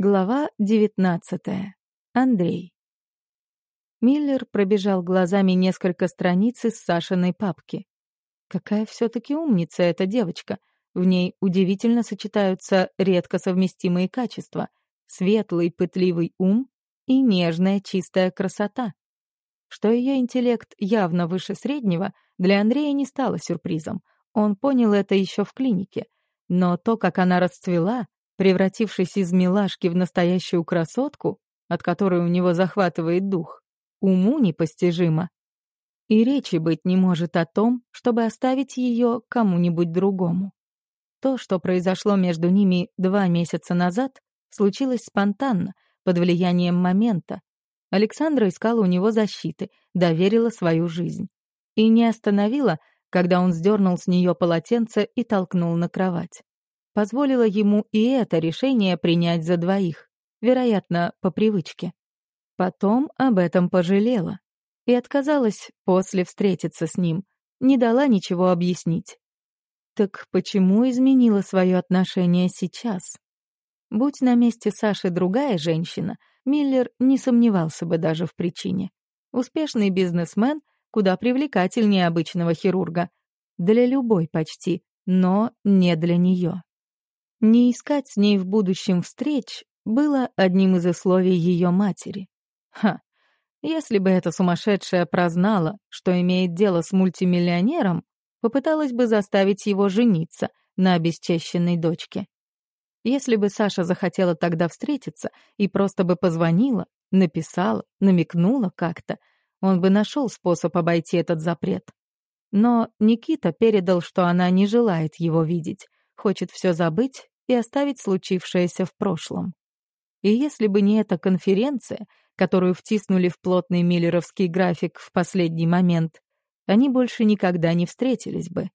Глава 19. Андрей. Миллер пробежал глазами несколько страниц из Сашиной папки. Какая все-таки умница эта девочка. В ней удивительно сочетаются редко совместимые качества — светлый, пытливый ум и нежная, чистая красота. Что ее интеллект явно выше среднего, для Андрея не стало сюрпризом. Он понял это еще в клинике. Но то, как она расцвела, превратившись из милашки в настоящую красотку, от которой у него захватывает дух, уму непостижимо. И речи быть не может о том, чтобы оставить ее кому-нибудь другому. То, что произошло между ними два месяца назад, случилось спонтанно, под влиянием момента. Александра искала у него защиты, доверила свою жизнь. И не остановила, когда он сдернул с нее полотенце и толкнул на кровать позволила ему и это решение принять за двоих, вероятно, по привычке. Потом об этом пожалела и отказалась после встретиться с ним, не дала ничего объяснить. Так почему изменила свое отношение сейчас? Будь на месте Саши другая женщина, Миллер не сомневался бы даже в причине. Успешный бизнесмен куда привлекательнее обычного хирурга. Для любой почти, но не для нее. Не искать с ней в будущем встреч было одним из условий ее матери. Ха, если бы эта сумасшедшая прознала, что имеет дело с мультимиллионером, попыталась бы заставить его жениться на обесчещенной дочке. Если бы Саша захотела тогда встретиться и просто бы позвонила, написала, намекнула как-то, он бы нашел способ обойти этот запрет. Но Никита передал, что она не желает его видеть, хочет все забыть и оставить случившееся в прошлом. И если бы не эта конференция, которую втиснули в плотный миллеровский график в последний момент, они больше никогда не встретились бы.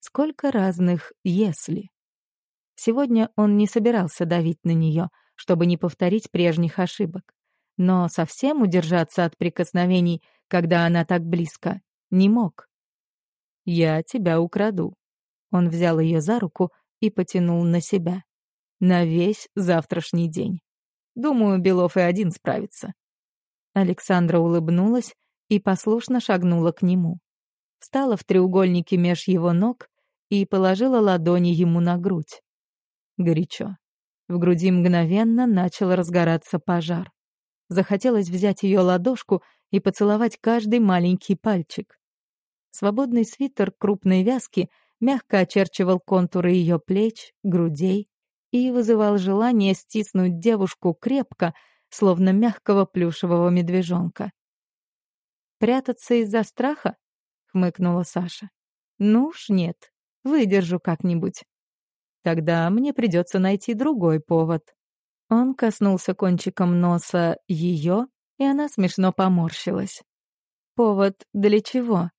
Сколько разных «если». Сегодня он не собирался давить на нее, чтобы не повторить прежних ошибок. Но совсем удержаться от прикосновений, когда она так близко, не мог. «Я тебя украду», он взял ее за руку и потянул на себя. На весь завтрашний день. Думаю, Белов и один справится. Александра улыбнулась и послушно шагнула к нему. Встала в треугольнике меж его ног и положила ладони ему на грудь. Горячо. В груди мгновенно начал разгораться пожар. Захотелось взять ее ладошку и поцеловать каждый маленький пальчик. Свободный свитер крупной вязки мягко очерчивал контуры ее плеч, грудей и вызывал желание стиснуть девушку крепко, словно мягкого плюшевого медвежонка. «Прятаться из-за страха?» — хмыкнула Саша. «Ну уж нет, выдержу как-нибудь. Тогда мне придется найти другой повод». Он коснулся кончиком носа ее, и она смешно поморщилась. «Повод для чего?»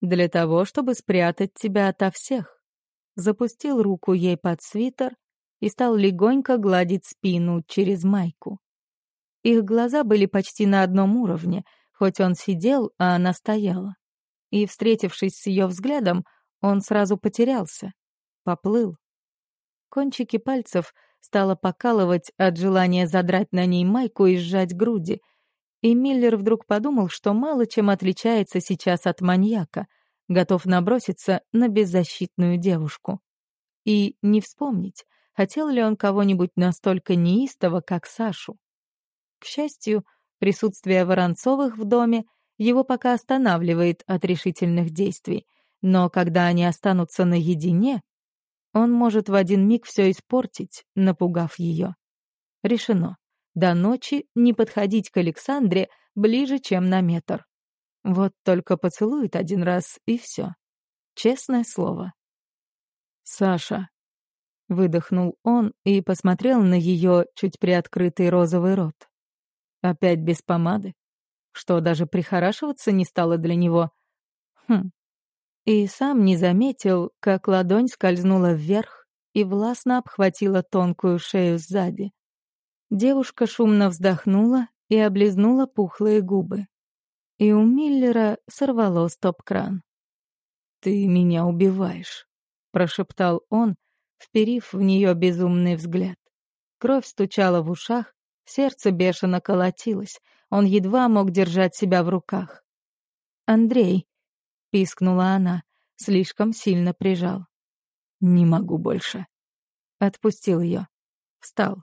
Для того, чтобы спрятать тебя ото всех. Запустил руку ей под свитер и стал легонько гладить спину через майку. Их глаза были почти на одном уровне, хоть он сидел, а она стояла. И, встретившись с ее взглядом, он сразу потерялся, поплыл. Кончики пальцев стало покалывать от желания задрать на ней майку и сжать груди — и Миллер вдруг подумал, что мало чем отличается сейчас от маньяка, готов наброситься на беззащитную девушку. И не вспомнить, хотел ли он кого-нибудь настолько неистово, как Сашу. К счастью, присутствие Воронцовых в доме его пока останавливает от решительных действий, но когда они останутся наедине, он может в один миг все испортить, напугав ее. Решено до ночи не подходить к Александре ближе, чем на метр. Вот только поцелует один раз, и все. Честное слово. «Саша», — выдохнул он и посмотрел на ее чуть приоткрытый розовый рот. Опять без помады? Что, даже прихорашиваться не стало для него? Хм. И сам не заметил, как ладонь скользнула вверх и властно обхватила тонкую шею сзади. Девушка шумно вздохнула и облизнула пухлые губы. И у Миллера сорвало стоп-кран. «Ты меня убиваешь», — прошептал он, вперив в нее безумный взгляд. Кровь стучала в ушах, сердце бешено колотилось. Он едва мог держать себя в руках. «Андрей», — пискнула она, слишком сильно прижал. «Не могу больше». Отпустил ее. Встал.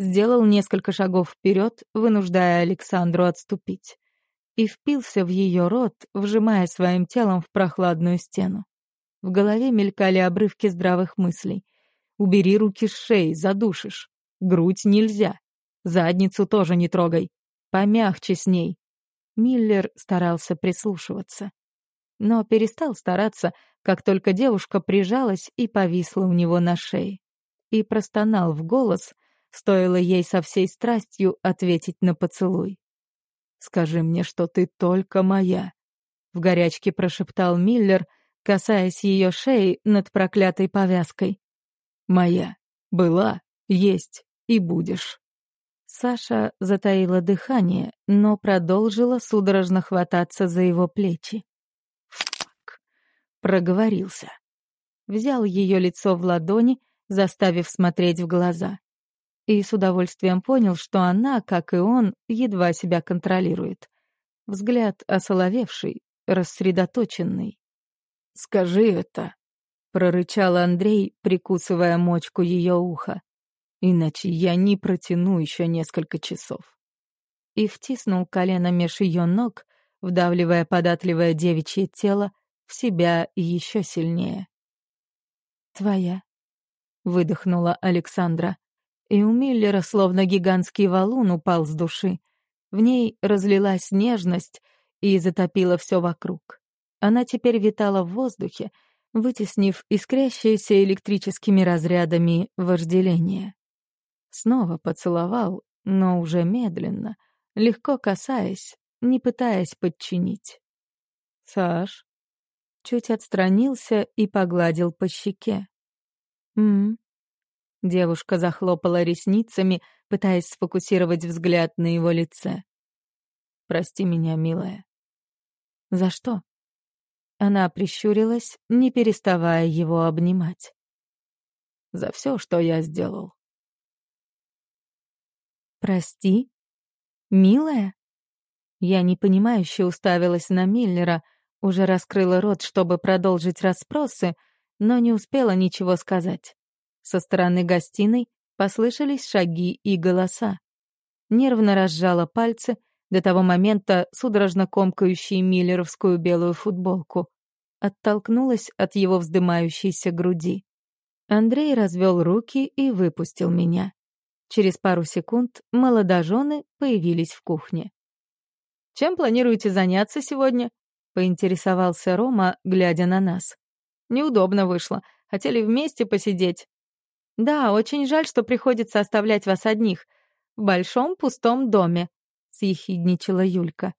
Сделал несколько шагов вперед, вынуждая Александру отступить. И впился в ее рот, вжимая своим телом в прохладную стену. В голове мелькали обрывки здравых мыслей. «Убери руки с шеи, задушишь. Грудь нельзя. Задницу тоже не трогай. Помягче с ней». Миллер старался прислушиваться. Но перестал стараться, как только девушка прижалась и повисла у него на шее. И простонал в голос, стоило ей со всей страстью ответить на поцелуй. «Скажи мне, что ты только моя», — в горячке прошептал Миллер, касаясь ее шеи над проклятой повязкой. «Моя. Была, есть и будешь». Саша затаила дыхание, но продолжила судорожно хвататься за его плечи. «Фак!» — проговорился. Взял ее лицо в ладони, заставив смотреть в глаза. И с удовольствием понял, что она, как и он, едва себя контролирует. Взгляд осоловевший, рассредоточенный. «Скажи это», — прорычал Андрей, прикусывая мочку ее уха. «Иначе я не протяну еще несколько часов». И втиснул колено меж ее ног, вдавливая податливое девичье тело в себя еще сильнее. «Твоя», — выдохнула Александра. И у Миллера словно гигантский валун упал с души. В ней разлилась нежность и затопила все вокруг. Она теперь витала в воздухе, вытеснив искрящееся электрическими разрядами вожделение. Снова поцеловал, но уже медленно, легко касаясь, не пытаясь подчинить. «Саш?» Чуть отстранился и погладил по щеке. «М, Девушка захлопала ресницами, пытаясь сфокусировать взгляд на его лице. «Прости меня, милая». «За что?» Она прищурилась, не переставая его обнимать. «За все, что я сделал». «Прости? Милая?» Я непонимающе уставилась на Миллера, уже раскрыла рот, чтобы продолжить расспросы, но не успела ничего сказать. Со стороны гостиной послышались шаги и голоса. Нервно разжала пальцы, до того момента судорожно комкающие миллеровскую белую футболку. Оттолкнулась от его вздымающейся груди. Андрей развел руки и выпустил меня. Через пару секунд молодожены появились в кухне. «Чем планируете заняться сегодня?» — поинтересовался Рома, глядя на нас. «Неудобно вышло. Хотели вместе посидеть, «Да, очень жаль, что приходится оставлять вас одних. В большом пустом доме», — съехидничала Юлька.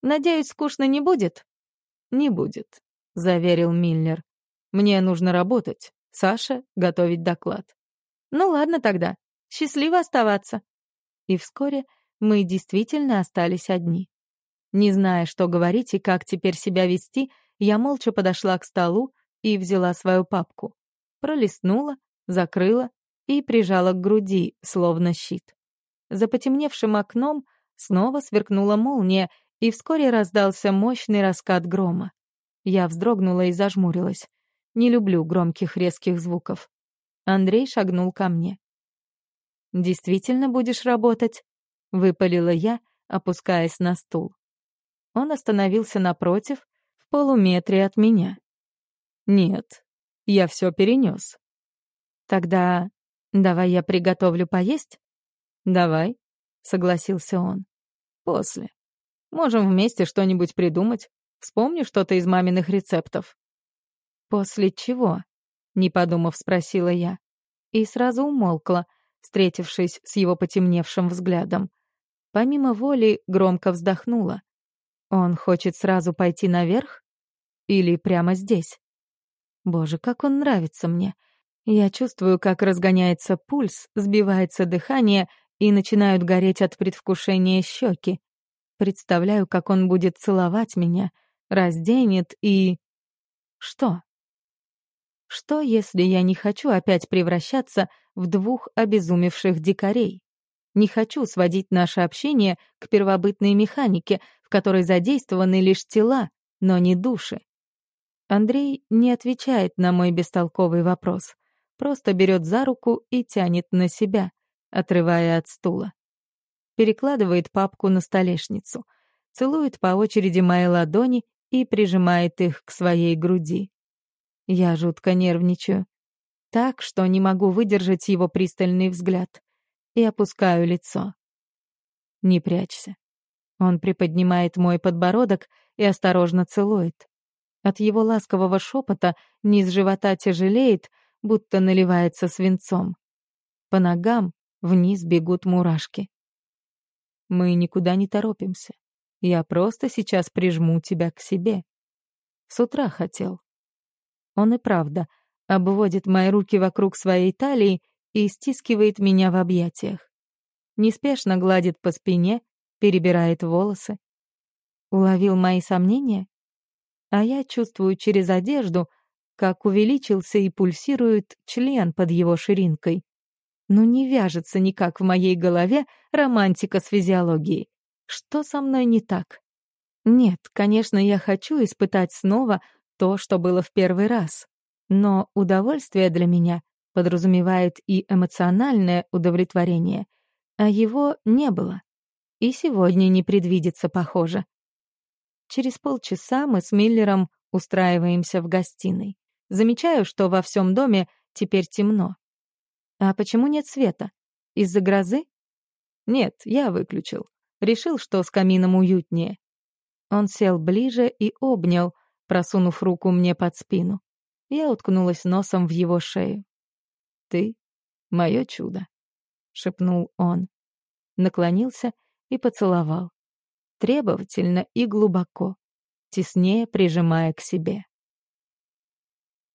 «Надеюсь, скучно не будет?» «Не будет», — заверил Миллер. «Мне нужно работать. Саша — готовить доклад». «Ну ладно тогда. Счастливо оставаться». И вскоре мы действительно остались одни. Не зная, что говорить и как теперь себя вести, я молча подошла к столу и взяла свою папку. Пролистнула, закрыла и прижала к груди, словно щит. За потемневшим окном снова сверкнула молния, и вскоре раздался мощный раскат грома. Я вздрогнула и зажмурилась. Не люблю громких резких звуков. Андрей шагнул ко мне. «Действительно будешь работать?» — выпалила я, опускаясь на стул. Он остановился напротив, в полуметре от меня. «Нет, я все перенес. «Тогда давай я приготовлю поесть?» «Давай», — согласился он. «После. Можем вместе что-нибудь придумать. Вспомни что-то из маминых рецептов». «После чего?» — не подумав, спросила я. И сразу умолкла, встретившись с его потемневшим взглядом. Помимо воли громко вздохнула. Он хочет сразу пойти наверх? Или прямо здесь? Боже, как он нравится мне. Я чувствую, как разгоняется пульс, сбивается дыхание и начинают гореть от предвкушения щеки. Представляю, как он будет целовать меня, разденет и... Что? Что, если я не хочу опять превращаться в двух обезумевших дикарей. Не хочу сводить наше общение к первобытной механике, в которой задействованы лишь тела, но не души. Андрей не отвечает на мой бестолковый вопрос, просто берет за руку и тянет на себя, отрывая от стула. Перекладывает папку на столешницу, целует по очереди мои ладони и прижимает их к своей груди. Я жутко нервничаю, так, что не могу выдержать его пристальный взгляд и опускаю лицо. Не прячься. Он приподнимает мой подбородок и осторожно целует. От его ласкового шепота низ живота тяжелеет, будто наливается свинцом. По ногам вниз бегут мурашки. Мы никуда не торопимся. Я просто сейчас прижму тебя к себе. С утра хотел. Он и правда обводит мои руки вокруг своей талии и стискивает меня в объятиях. Неспешно гладит по спине, перебирает волосы. Уловил мои сомнения? А я чувствую через одежду, как увеличился и пульсирует член под его ширинкой. Ну не вяжется никак в моей голове романтика с физиологией. Что со мной не так? Нет, конечно, я хочу испытать снова то, что было в первый раз. Но удовольствие для меня подразумевает и эмоциональное удовлетворение, а его не было. И сегодня не предвидится, похоже. Через полчаса мы с Миллером устраиваемся в гостиной. Замечаю, что во всем доме теперь темно. А почему нет света? Из-за грозы? Нет, я выключил. Решил, что с камином уютнее. Он сел ближе и обнял, просунув руку мне под спину. Я уткнулась носом в его шею. «Ты — мое чудо», — шепнул он. Наклонился и поцеловал. Требовательно и глубоко, теснее прижимая к себе.